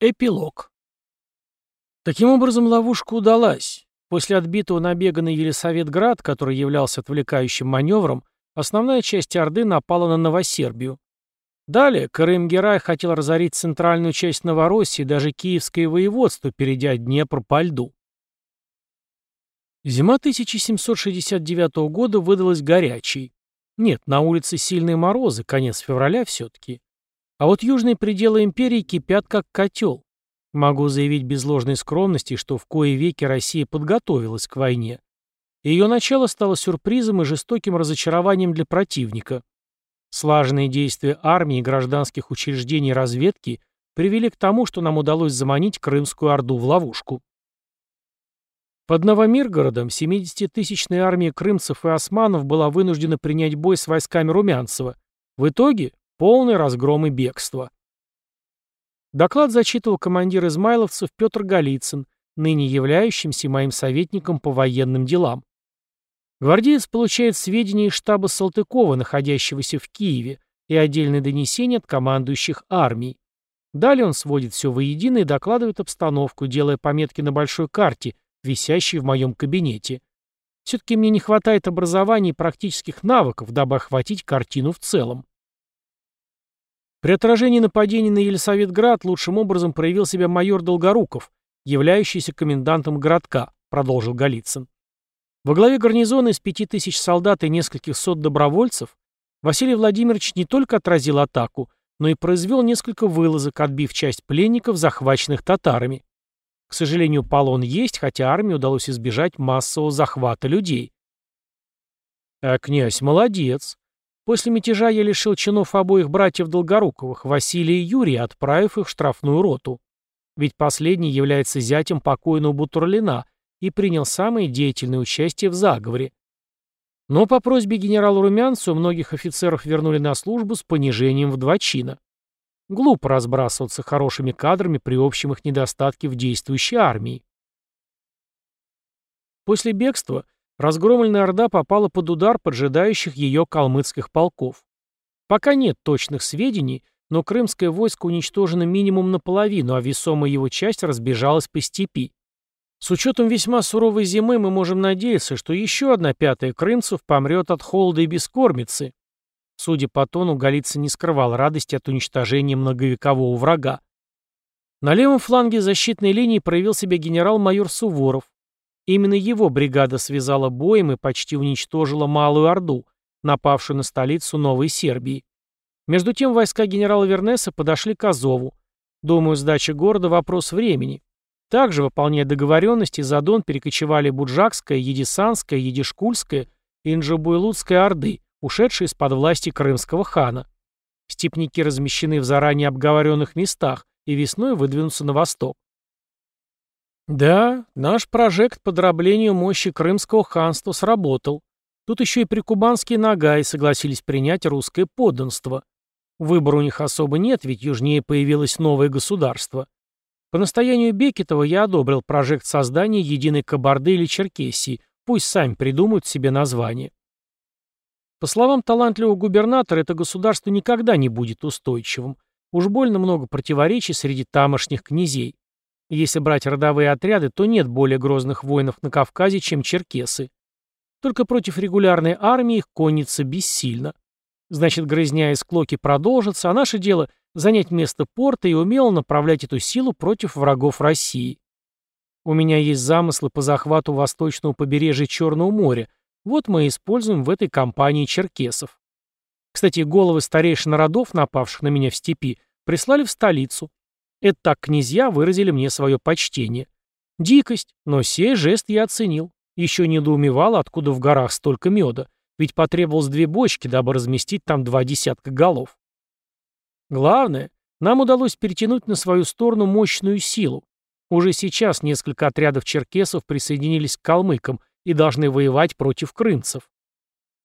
Эпилог. Таким образом, ловушка удалась. После отбитого набега на Елисаветград, который являлся отвлекающим маневром, основная часть Орды напала на Новосербию. Далее Карым-Герай хотел разорить центральную часть Новороссии даже Киевское воеводство, перейдя Днепр по льду. Зима 1769 года выдалась горячей. Нет, на улице сильные морозы, конец февраля все-таки. А вот южные пределы империи кипят как котел. Могу заявить без ложной скромности, что в кои веки Россия подготовилась к войне. Ее начало стало сюрпризом и жестоким разочарованием для противника. Слаженные действия армии, гражданских учреждений и разведки привели к тому, что нам удалось заманить Крымскую Орду в ловушку. Под Новомиргородом 70-тысячная армия крымцев и османов была вынуждена принять бой с войсками Румянцева. В итоге Полный разгром и бегство. Доклад зачитывал командир измайловцев Петр Голицын, ныне являющимся моим советником по военным делам. Гвардеец получает сведения из штаба Салтыкова, находящегося в Киеве, и отдельные донесения от командующих армий. Далее он сводит все воедино и докладывает обстановку, делая пометки на большой карте, висящей в моем кабинете. Все-таки мне не хватает образования и практических навыков, дабы охватить картину в целом. При отражении нападений на Елисаветград лучшим образом проявил себя майор Долгоруков, являющийся комендантом городка, продолжил Голицын. Во главе гарнизона из пяти тысяч солдат и нескольких сот добровольцев Василий Владимирович не только отразил атаку, но и произвел несколько вылазок, отбив часть пленников, захваченных татарами. К сожалению, полон есть, хотя армии удалось избежать массового захвата людей. А князь молодец. После мятежа я лишил чинов обоих братьев Долгоруковых, Василия и Юрия, отправив их в штрафную роту. Ведь последний является зятем покойного Бутурлина и принял самое деятельное участие в заговоре. Но по просьбе генерала Румянцева многих офицеров вернули на службу с понижением в два чина. Глупо разбрасываться хорошими кадрами при общем их недостатке в действующей армии. После бегства Разгромленная Орда попала под удар поджидающих ее калмыцких полков. Пока нет точных сведений, но крымское войско уничтожено минимум наполовину, а весомая его часть разбежалась по степи. С учетом весьма суровой зимы мы можем надеяться, что еще одна пятая крымцев помрет от холода и бескормицы. Судя по тону, Голицын не скрывал радости от уничтожения многовекового врага. На левом фланге защитной линии проявил себя генерал-майор Суворов, Именно его бригада связала боем и почти уничтожила Малую Орду, напавшую на столицу Новой Сербии. Между тем войска генерала Вернеса подошли к Азову. Думаю, сдача города – вопрос времени. Также, выполняя договоренности, за Дон перекочевали Буджакская, Едисанская, Едишкульская и Инджабуйлутская Орды, ушедшие из-под власти крымского хана. Степники размещены в заранее обговоренных местах и весной выдвинутся на восток. Да, наш прожект по дроблению мощи Крымского ханства сработал. Тут еще и прикубанские нагаи согласились принять русское подданство. Выбора у них особо нет, ведь южнее появилось новое государство. По настоянию Бекетова я одобрил прожект создания единой Кабарды или Черкесии, пусть сами придумают себе название. По словам талантливого губернатора, это государство никогда не будет устойчивым. Уж больно много противоречий среди тамошних князей. Если брать родовые отряды, то нет более грозных воинов на Кавказе, чем черкесы. Только против регулярной армии их конница бессильна. Значит, грызня и склоки продолжатся, а наше дело — занять место порта и умело направлять эту силу против врагов России. У меня есть замыслы по захвату восточного побережья Черного моря. Вот мы и используем в этой кампании черкесов. Кстати, головы старейшин родов, напавших на меня в степи, прислали в столицу. Это так князья выразили мне свое почтение. Дикость, но сей жест я оценил. Еще недоумевал, откуда в горах столько меда, ведь потребовалось две бочки, дабы разместить там два десятка голов. Главное, нам удалось перетянуть на свою сторону мощную силу. Уже сейчас несколько отрядов черкесов присоединились к калмыкам и должны воевать против крымцев.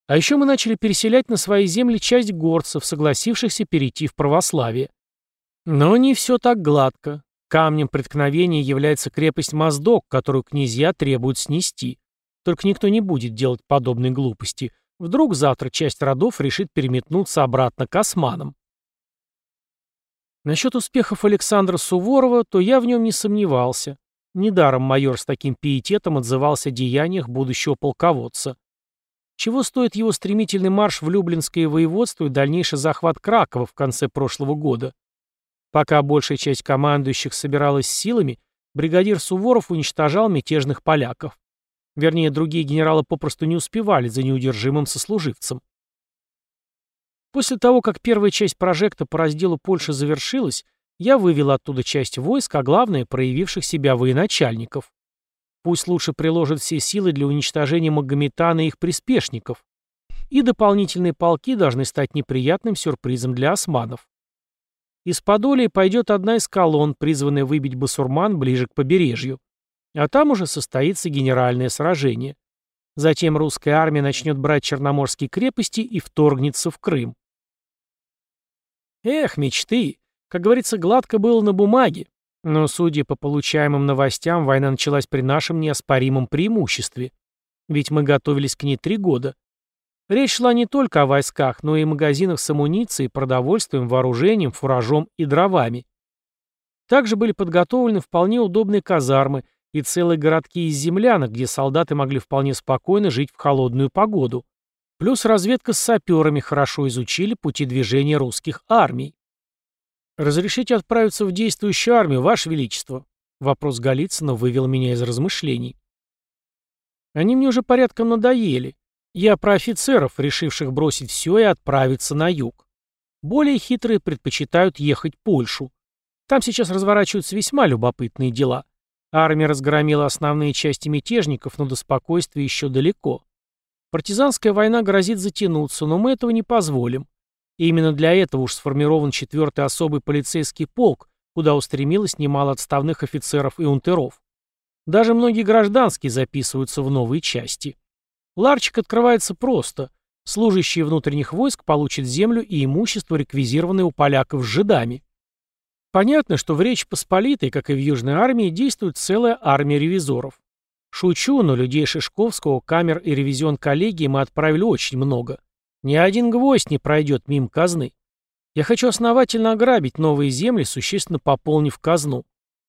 А еще мы начали переселять на свои земли часть горцев, согласившихся перейти в православие. Но не все так гладко. Камнем преткновения является крепость Моздок, которую князья требуют снести. Только никто не будет делать подобной глупости. Вдруг завтра часть родов решит переметнуться обратно к османам. Насчет успехов Александра Суворова, то я в нем не сомневался. Недаром майор с таким пиететом отзывался о деяниях будущего полководца. Чего стоит его стремительный марш в Люблинское воеводство и дальнейший захват Кракова в конце прошлого года? Пока большая часть командующих собиралась силами, бригадир Суворов уничтожал мятежных поляков. Вернее, другие генералы попросту не успевали за неудержимым сослуживцем. После того, как первая часть прожекта по разделу Польши завершилась, я вывел оттуда часть войск, а главное, проявивших себя военачальников. Пусть лучше приложат все силы для уничтожения Магометана и их приспешников. И дополнительные полки должны стать неприятным сюрпризом для османов. Из Подолии пойдет одна из колонн, призванная выбить басурман ближе к побережью. А там уже состоится генеральное сражение. Затем русская армия начнет брать черноморские крепости и вторгнется в Крым. Эх, мечты! Как говорится, гладко было на бумаге. Но, судя по получаемым новостям, война началась при нашем неоспоримом преимуществе. Ведь мы готовились к ней три года. Речь шла не только о войсках, но и магазинах с амуницией, продовольствием, вооружением, фуражом и дровами. Также были подготовлены вполне удобные казармы и целые городки из землянок, где солдаты могли вполне спокойно жить в холодную погоду. Плюс разведка с саперами хорошо изучили пути движения русских армий. «Разрешите отправиться в действующую армию, Ваше Величество?» Вопрос Голицына вывел меня из размышлений. Они мне уже порядком надоели. Я про офицеров, решивших бросить все и отправиться на юг. Более хитрые предпочитают ехать Польшу. Там сейчас разворачиваются весьма любопытные дела. Армия разгромила основные части мятежников, но до спокойствия еще далеко. Партизанская война грозит затянуться, но мы этого не позволим. И именно для этого уж сформирован четвертый особый полицейский полк, куда устремилось немало отставных офицеров и унтеров. Даже многие гражданские записываются в новые части. Ларчик открывается просто. Служащие внутренних войск получат землю и имущество, реквизированное у поляков с жидами. Понятно, что в Речь Посполитой, как и в Южной армии, действует целая армия ревизоров. Шучу, но людей Шишковского, камер и ревизион коллегии мы отправили очень много. Ни один гвоздь не пройдет мимо казны. Я хочу основательно ограбить новые земли, существенно пополнив казну.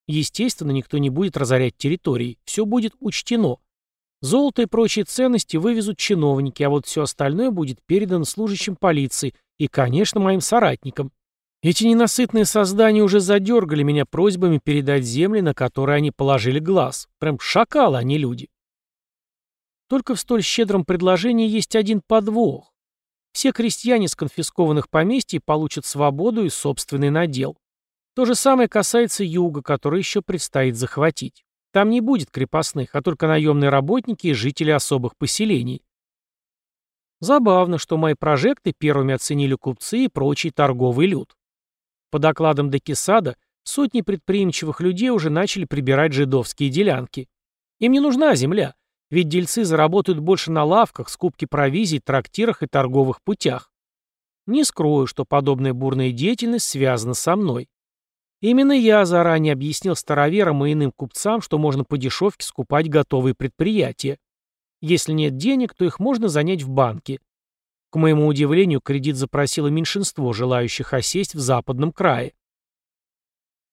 Естественно, никто не будет разорять территории. Все будет учтено. Золото и прочие ценности вывезут чиновники, а вот все остальное будет передано служащим полиции и, конечно, моим соратникам. Эти ненасытные создания уже задергали меня просьбами передать земли, на которые они положили глаз. Прям шакалы, а не люди. Только в столь щедром предложении есть один подвох. Все крестьяне с конфискованных поместий получат свободу и собственный надел. То же самое касается юга, который еще предстоит захватить. Там не будет крепостных, а только наемные работники и жители особых поселений. Забавно, что мои прожекты первыми оценили купцы и прочий торговый люд. По докладам Декисада, сотни предприимчивых людей уже начали прибирать жидовские делянки. Им не нужна земля. Ведь дельцы заработают больше на лавках, скупке провизий, трактирах и торговых путях. Не скрою, что подобная бурная деятельность связана со мной. Именно я заранее объяснил староверам и иным купцам, что можно по дешевке скупать готовые предприятия. Если нет денег, то их можно занять в банке. К моему удивлению, кредит запросило меньшинство желающих осесть в западном крае.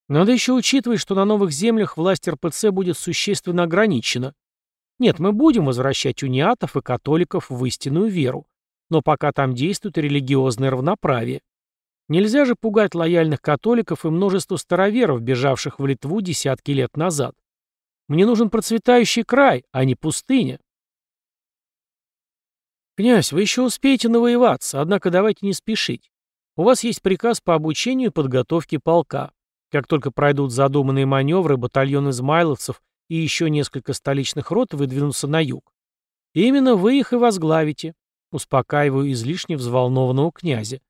Надо еще учитывать, что на новых землях власть РПЦ будет существенно ограничена. Нет, мы будем возвращать униатов и католиков в истинную веру. Но пока там действует религиозное равноправие. Нельзя же пугать лояльных католиков и множество староверов, бежавших в Литву десятки лет назад. Мне нужен процветающий край, а не пустыня. Князь, вы еще успеете навоеваться, однако давайте не спешить. У вас есть приказ по обучению и подготовке полка. Как только пройдут задуманные маневры, батальон измайловцев и еще несколько столичных рот выдвинутся на юг. Именно вы их и возглавите, успокаиваю излишне взволнованного князя.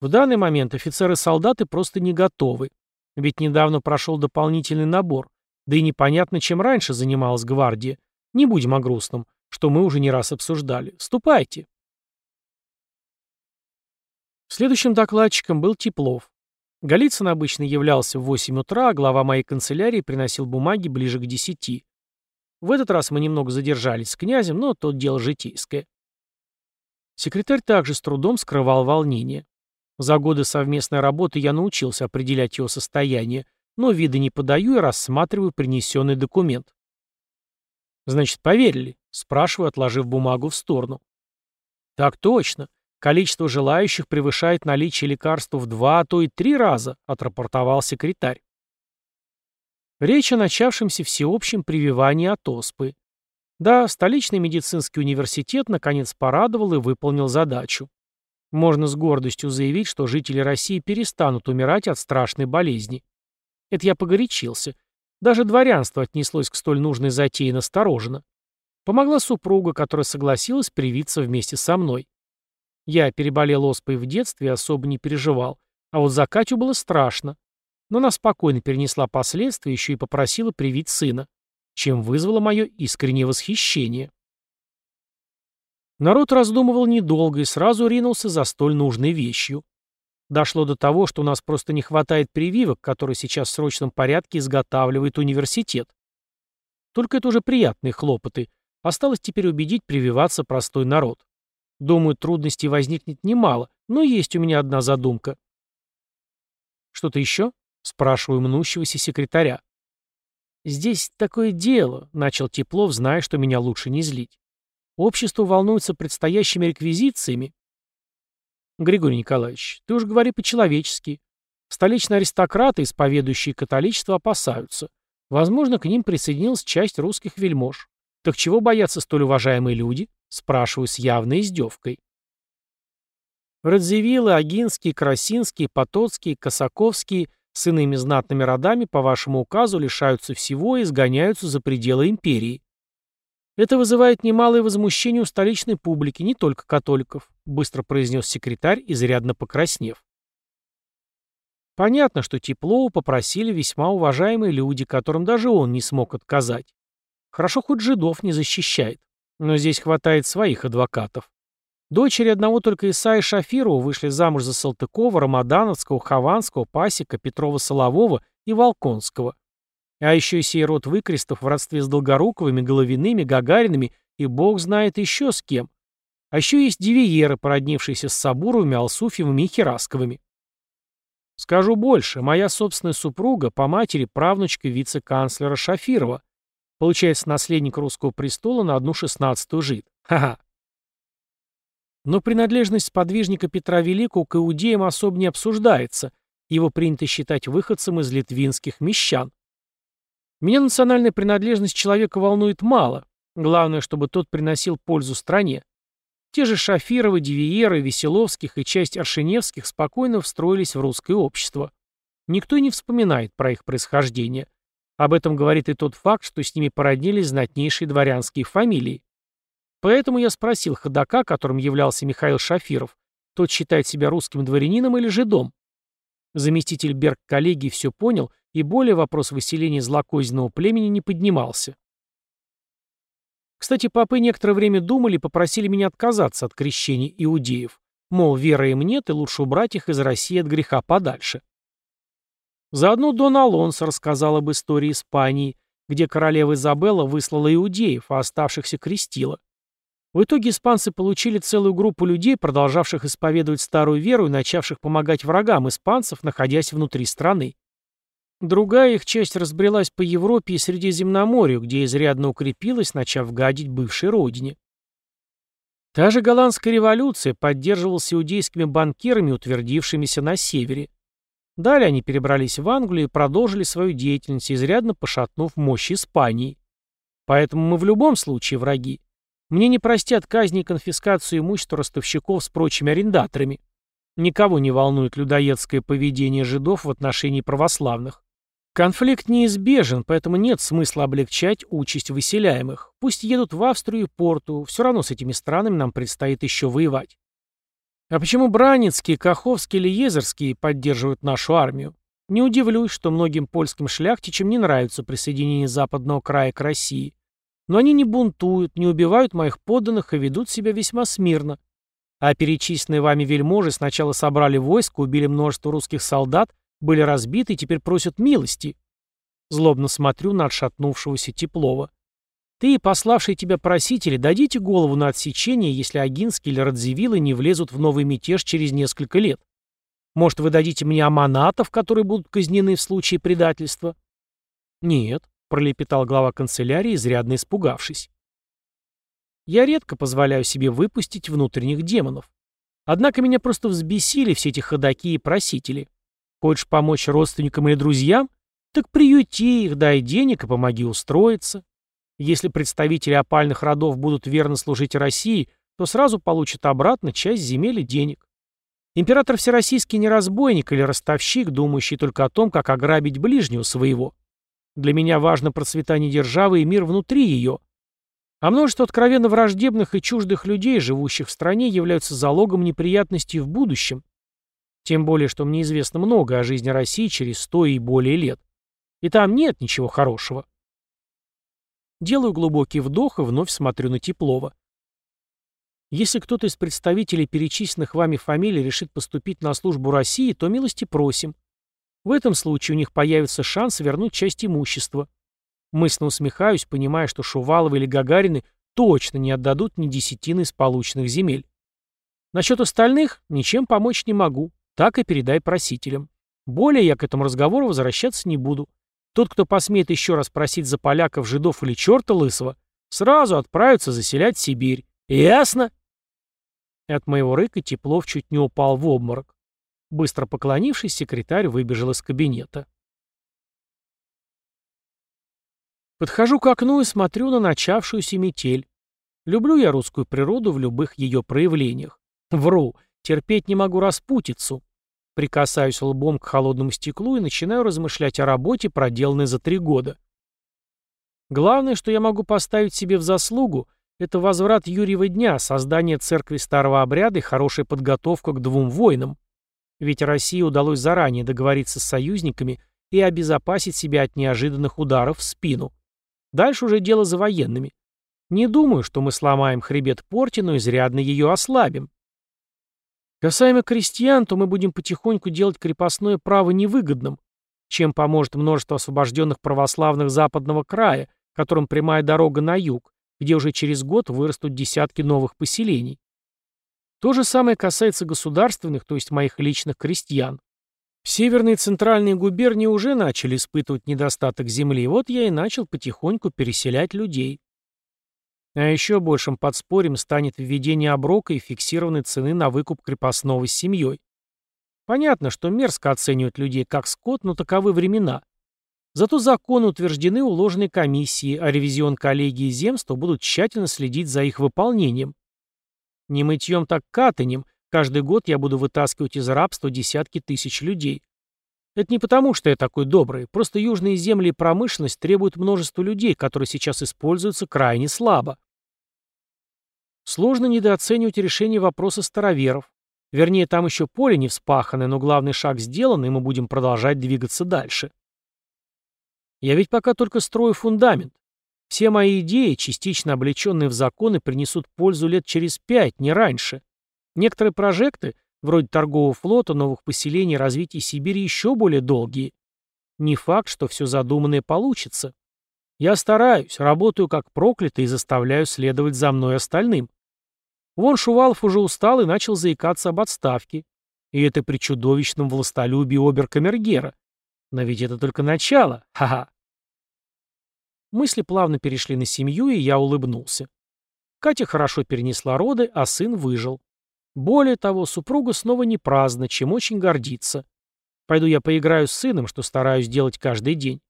В данный момент офицеры-солдаты просто не готовы, ведь недавно прошел дополнительный набор, да и непонятно, чем раньше занималась гвардия. Не будем о грустном, что мы уже не раз обсуждали. Ступайте. Следующим докладчиком был Теплов. Голицын обычно являлся в 8 утра, а глава моей канцелярии приносил бумаги ближе к 10. В этот раз мы немного задержались с князем, но тот дело житейское. Секретарь также с трудом скрывал волнение. За годы совместной работы я научился определять его состояние, но вида не подаю и рассматриваю принесенный документ. «Значит, поверили?» — спрашиваю, отложив бумагу в сторону. «Так точно. Количество желающих превышает наличие лекарства в два, а то и три раза», — отрапортовал секретарь. Речь о начавшемся всеобщем прививании от оспы. Да, столичный медицинский университет наконец порадовал и выполнил задачу. Можно с гордостью заявить, что жители России перестанут умирать от страшной болезни. Это я погорячился. Даже дворянство отнеслось к столь нужной затее настороженно. Помогла супруга, которая согласилась привиться вместе со мной. Я переболел оспой в детстве и особо не переживал, а вот за Катю было страшно. Но она спокойно перенесла последствия, еще и попросила привить сына, чем вызвало мое искреннее восхищение. Народ раздумывал недолго и сразу ринулся за столь нужной вещью. Дошло до того, что у нас просто не хватает прививок, которые сейчас в срочном порядке изготавливает университет. Только это уже приятные хлопоты. Осталось теперь убедить прививаться простой народ. Думаю, трудностей возникнет немало, но есть у меня одна задумка. Что-то еще? Спрашиваю мнущегося секретаря. «Здесь такое дело», — начал Теплов, зная, что меня лучше не злить. «Общество волнуется предстоящими реквизициями». «Григорий Николаевич, ты уж говори по-человечески. Столичные аристократы, исповедующие католичество, опасаются. Возможно, к ним присоединилась часть русских вельмож. Так чего боятся столь уважаемые люди?» — спрашиваю с явной издевкой. Радзивиллы, Агинские, Красинские, Потоцкие, Косаковские — с иными знатными родами по вашему указу лишаются всего и изгоняются за пределы империи. Это вызывает немалое возмущение у столичной публики, не только католиков, быстро произнес секретарь, изрядно покраснев. Понятно, что Теплову попросили весьма уважаемые люди, которым даже он не смог отказать. Хорошо хоть жидов не защищает, но здесь хватает своих адвокатов. Дочери одного только Исаия Шафирова вышли замуж за Салтыкова, Рамадановского, Хованского, Пасека, Петрова-Солового и Волконского. А еще и сей род выкрестов в родстве с Долгоруковыми, Головиными, Гагариными и бог знает еще с кем. А еще есть девиеры, породнившиеся с Сабуровыми, Алсуфьевыми и Херасковыми. Скажу больше, моя собственная супруга по матери правнучка вице-канцлера Шафирова. Получается, наследник русского престола на одну шестнадцатую жид. Ха-ха. Но принадлежность сподвижника Петра Великого к иудеям особо не обсуждается, его принято считать выходцем из литвинских мещан. Меня национальная принадлежность человека волнует мало, главное, чтобы тот приносил пользу стране. Те же Шафировы, Девиеры, Веселовских и часть Аршиневских спокойно встроились в русское общество. Никто не вспоминает про их происхождение. Об этом говорит и тот факт, что с ними породнились знатнейшие дворянские фамилии. Поэтому я спросил ходока, которым являлся Михаил Шафиров, тот считает себя русским дворянином или жидом. Заместитель Берг коллегии все понял, и более вопрос выселения злокозненного племени не поднимался. Кстати, папы некоторое время думали и попросили меня отказаться от крещения иудеев. Мол, веры им нет, и лучше убрать их из России от греха подальше. Заодно Дон Алонсо рассказал об истории Испании, где королева Изабелла выслала иудеев, а оставшихся крестила. В итоге испанцы получили целую группу людей, продолжавших исповедовать старую веру и начавших помогать врагам испанцев, находясь внутри страны. Другая их часть разбрелась по Европе и Средиземноморью, где изрядно укрепилась, начав гадить бывшей родине. Та же голландская революция поддерживалась иудейскими банкирами, утвердившимися на севере. Далее они перебрались в Англию и продолжили свою деятельность, изрядно пошатнув мощь Испании. Поэтому мы в любом случае враги. Мне не простят казни и конфискацию имущества ростовщиков с прочими арендаторами. Никого не волнует людоедское поведение жидов в отношении православных. Конфликт неизбежен, поэтому нет смысла облегчать участь выселяемых. Пусть едут в Австрию и Порту, все равно с этими странами нам предстоит еще воевать. А почему Браницкие, Каховские или Езерские поддерживают нашу армию? Не удивлюсь, что многим польским шляхтичам не нравится присоединение западного края к России. Но они не бунтуют, не убивают моих подданных и ведут себя весьма смирно. А перечисленные вами вельможи сначала собрали войско, убили множество русских солдат, были разбиты и теперь просят милости. Злобно смотрю на отшатнувшегося Теплова. Ты и пославшие тебя просители дадите голову на отсечение, если Агинские или Радзивиллы не влезут в новый мятеж через несколько лет. Может, вы дадите мне аманатов, которые будут казнены в случае предательства? Нет, пролепетал глава канцелярии, изрядно испугавшись. Я редко позволяю себе выпустить внутренних демонов. Однако меня просто взбесили все эти ходаки и просители. Хочешь помочь родственникам или друзьям? Так приюти их, дай денег и помоги устроиться. Если представители опальных родов будут верно служить России, то сразу получат обратно часть земель и денег. Император Всероссийский не разбойник или ростовщик, думающий только о том, как ограбить ближнего своего. Для меня важно процветание державы и мир внутри ее. А множество откровенно враждебных и чуждых людей, живущих в стране, являются залогом неприятностей в будущем. Тем более, что мне известно много о жизни России через сто и более лет. И там нет ничего хорошего. Делаю глубокий вдох и вновь смотрю на Теплова. Если кто-то из представителей перечисленных вами фамилий решит поступить на службу России, то милости просим. В этом случае у них появится шанс вернуть часть имущества. Мысленно усмехаюсь, понимая, что Шуваловы или Гагарины точно не отдадут ни десятины из полученных земель. Насчет остальных ничем помочь не могу, так и передай просителям. Более я к этому разговору возвращаться не буду. Тот, кто посмеет еще раз просить за поляков, жидов или черта лысого, сразу отправится заселять Сибирь. Ясно? от моего рыка Теплов чуть не упал в обморок. Быстро поклонившись, секретарь выбежал из кабинета. Подхожу к окну и смотрю на начавшуюся метель. Люблю я русскую природу в любых ее проявлениях. Вру, терпеть не могу распутицу. Прикасаюсь лбом к холодному стеклу и начинаю размышлять о работе, проделанной за три года. Главное, что я могу поставить себе в заслугу, это возврат Юрьева дня, создание церкви старого обряда и хорошая подготовка к двум войнам. Ведь России удалось заранее договориться с союзниками и обезопасить себя от неожиданных ударов в спину. Дальше уже дело за военными. Не думаю, что мы сломаем хребет порти, но изрядно ее ослабим. Касаемо крестьян, то мы будем потихоньку делать крепостное право невыгодным, чем поможет множество освобожденных православных западного края, которым прямая дорога на юг, где уже через год вырастут десятки новых поселений. То же самое касается государственных, то есть моих личных крестьян. Северные и центральные губернии уже начали испытывать недостаток земли, вот я и начал потихоньку переселять людей. А еще большим подспорьем станет введение оброка и фиксированной цены на выкуп крепостного с семьей. Понятно, что мерзко оценивают людей как скот, но таковы времена. Зато законы утверждены уложенной комиссией, а ревизион коллегии земства будут тщательно следить за их выполнением. Не мытьем, так катанем, Каждый год я буду вытаскивать из рабства десятки тысяч людей. Это не потому, что я такой добрый, просто южные земли и промышленность требуют множества людей, которые сейчас используются крайне слабо. Сложно недооценивать решение вопроса староверов. Вернее, там еще поле не вспахано, но главный шаг сделан, и мы будем продолжать двигаться дальше. Я ведь пока только строю фундамент. Все мои идеи, частично облеченные в законы, принесут пользу лет через пять, не раньше. Некоторые прожекты, вроде торгового флота, новых поселений, развития Сибири, еще более долгие. Не факт, что все задуманное получится. Я стараюсь, работаю как проклятый и заставляю следовать за мной остальным. Вон Шувалов уже устал и начал заикаться об отставке. И это при чудовищном властолюбии оберкамергера. Но ведь это только начало. Ха-ха. Мысли плавно перешли на семью, и я улыбнулся. Катя хорошо перенесла роды, а сын выжил. Более того, супруга снова не праздна, чем очень гордится. Пойду я поиграю с сыном, что стараюсь делать каждый день.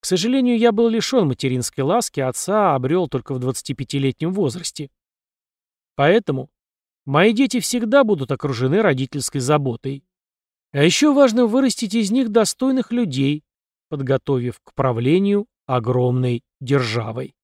К сожалению, я был лишен материнской ласки, отца обрел только в 25-летнем возрасте. Поэтому мои дети всегда будут окружены родительской заботой. А еще важно вырастить из них достойных людей, подготовив к правлению огромной державой.